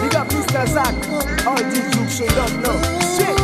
Big up Mr. Zach, all these jokes you don't know. Shit.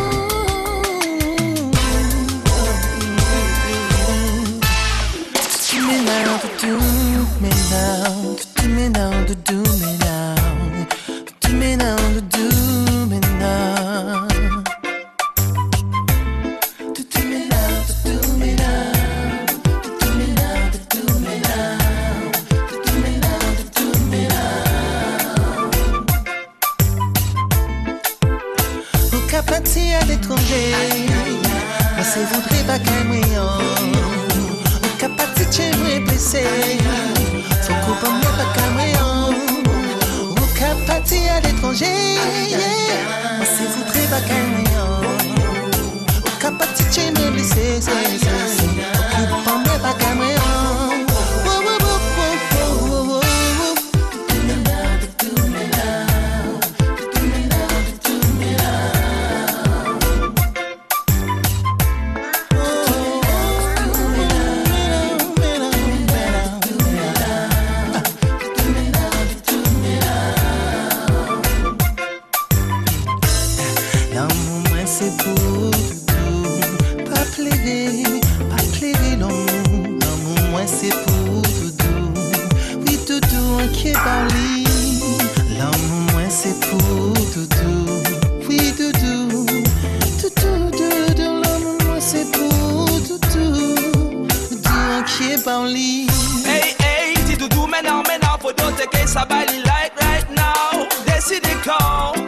the case I buy light right now. They see the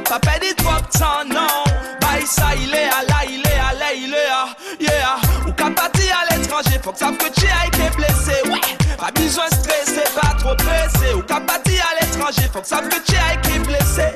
papa dit pop ton nom. Bye ça, il est à là, il est à là, il est ah, à, yeah. Ou qu'à à l'étranger, faut que ça que tu ailles été blessé, ouais. Pas besoin de stresser, pas trop pressé. Ou qu'à à l'étranger, faut que ça que tu ailles été blessé.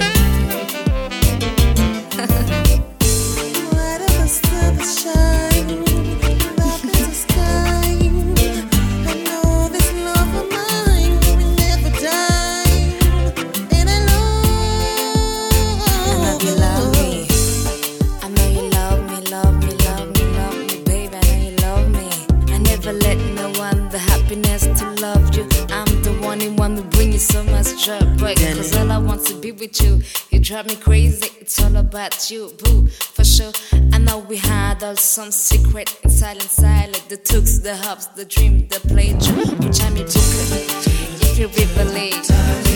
you. drive me crazy. It's all about you, boo, for sure. I know we had all some secret in silent silent. The tooks, the hubs, the dream, the play, Which I'm you you could.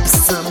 So.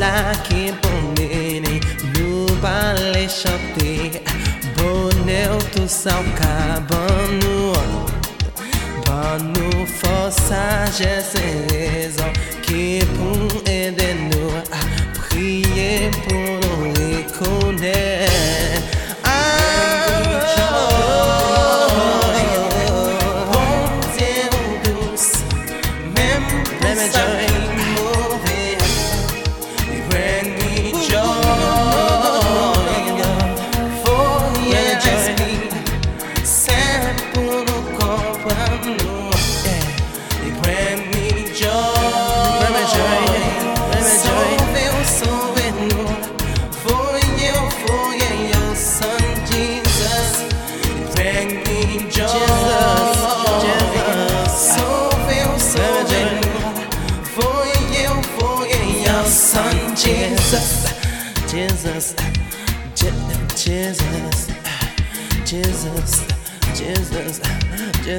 la ki bonene Nou pale chante. Bonè ou tou sa ou ka Ban nou Ban nou fosa jese rezon Ki pou ede nou Priye pou nou rekone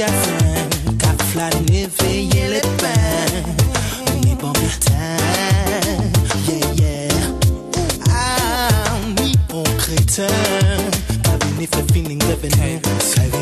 I'm levé et les feeling de venir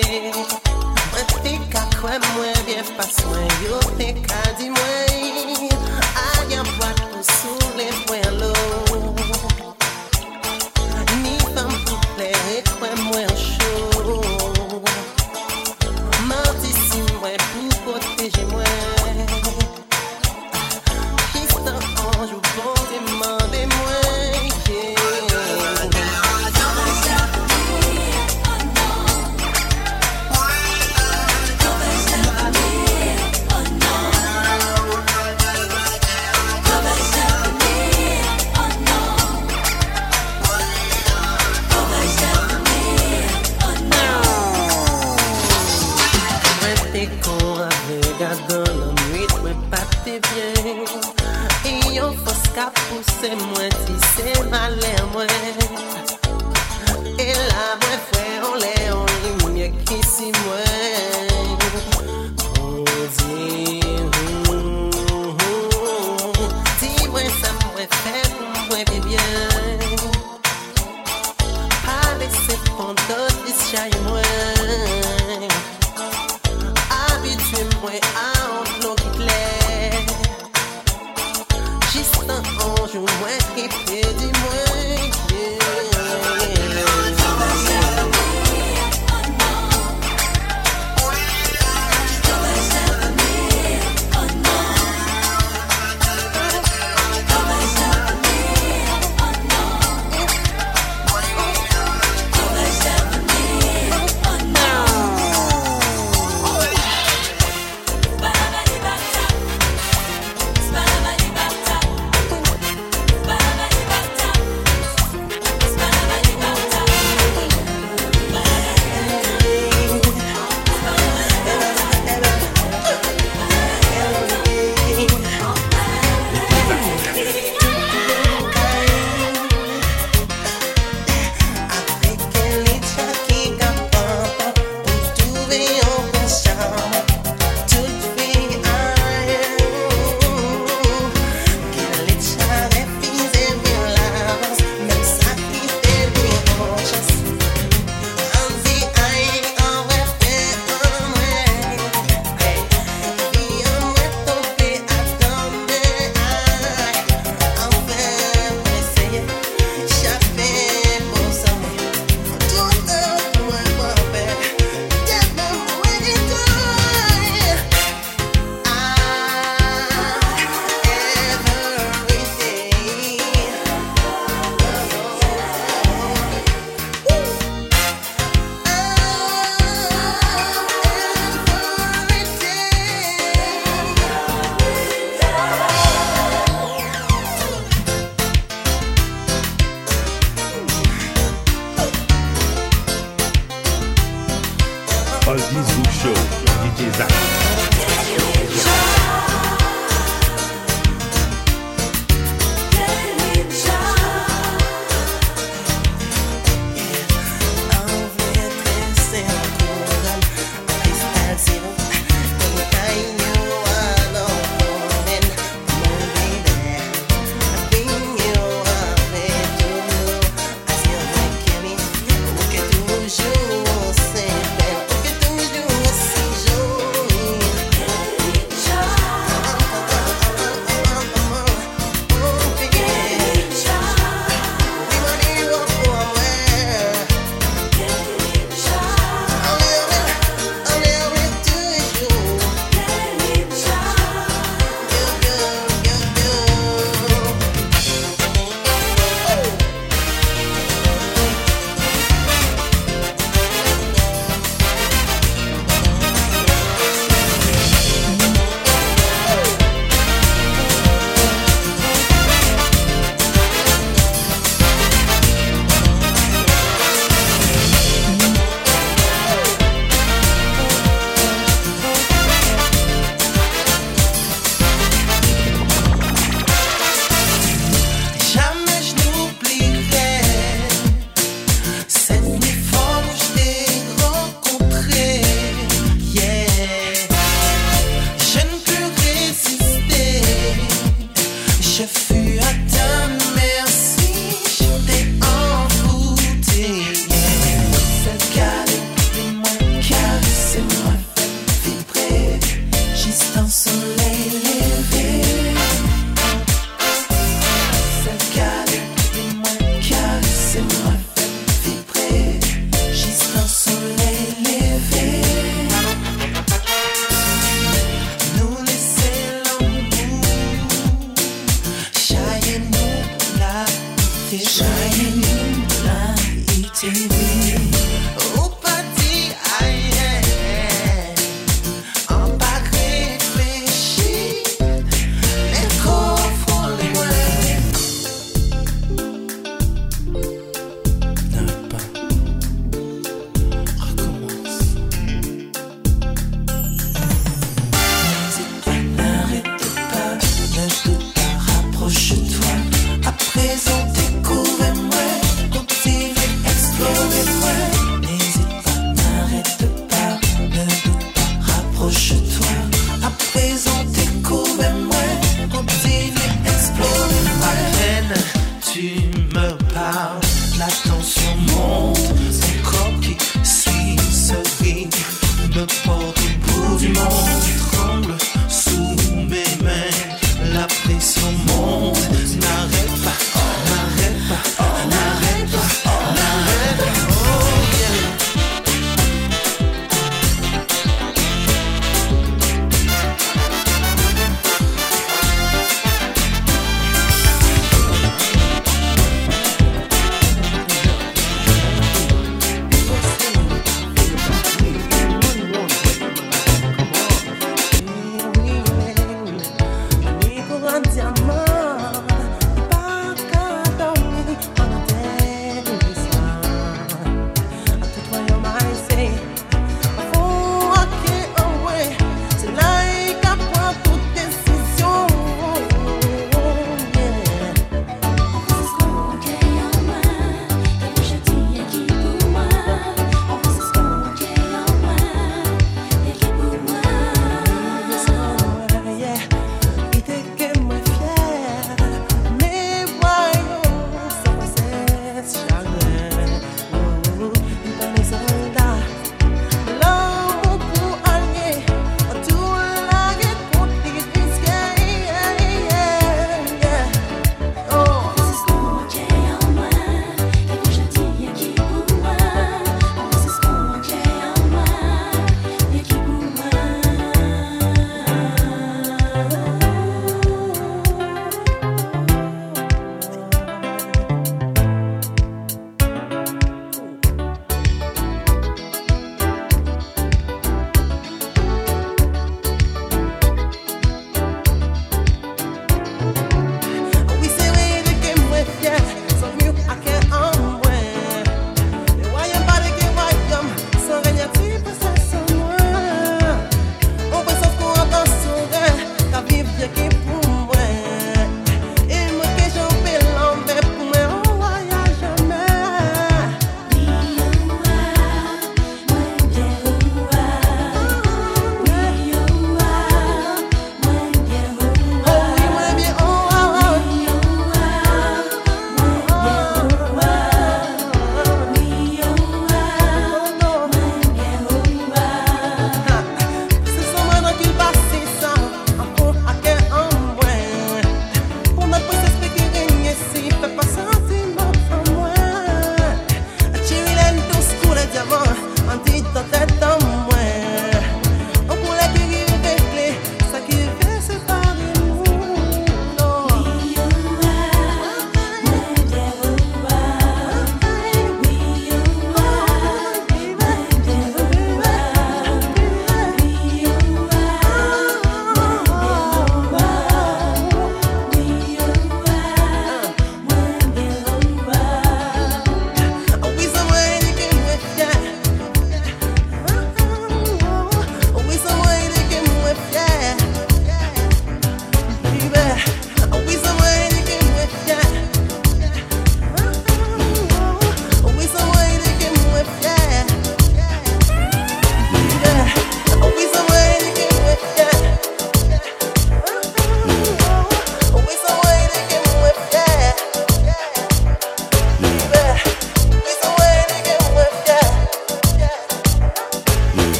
Mwen te ka kwen mwen byen paswen Yo te ka di mwen. A yon pwak pou sou le mwen lo